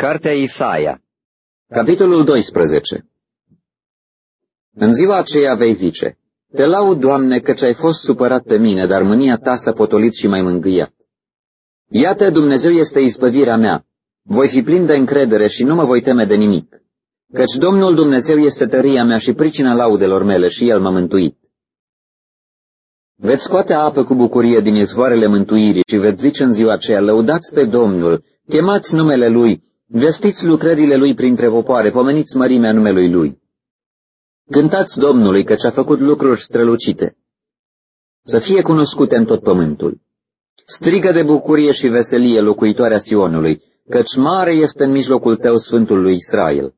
Cartea Isaia Capitolul 12 În ziua aceea vei zice, Te laud, Doamne, căci ai fost supărat pe mine, dar mânia ta s-a potolit și mai mângâiat. Iată, Dumnezeu este izbăvirea mea. Voi fi plin de încredere și nu mă voi teme de nimic. Căci Domnul Dumnezeu este tăria mea și pricina laudelor mele și El m-a mântuit. Veți scoate apă cu bucurie din izvoarele mântuirii și veți zice în ziua aceea, lăudați pe Domnul, chemați numele Lui, Vestiți lucrările lui printre popoare, pomeniți mărimea numelui lui. Cântați Domnului, căci a făcut lucruri strălucite. Să fie cunoscute în tot pământul. Strigă de bucurie și veselie locuitoarea Sionului, căci mare este în mijlocul tău Sfântul lui Israel.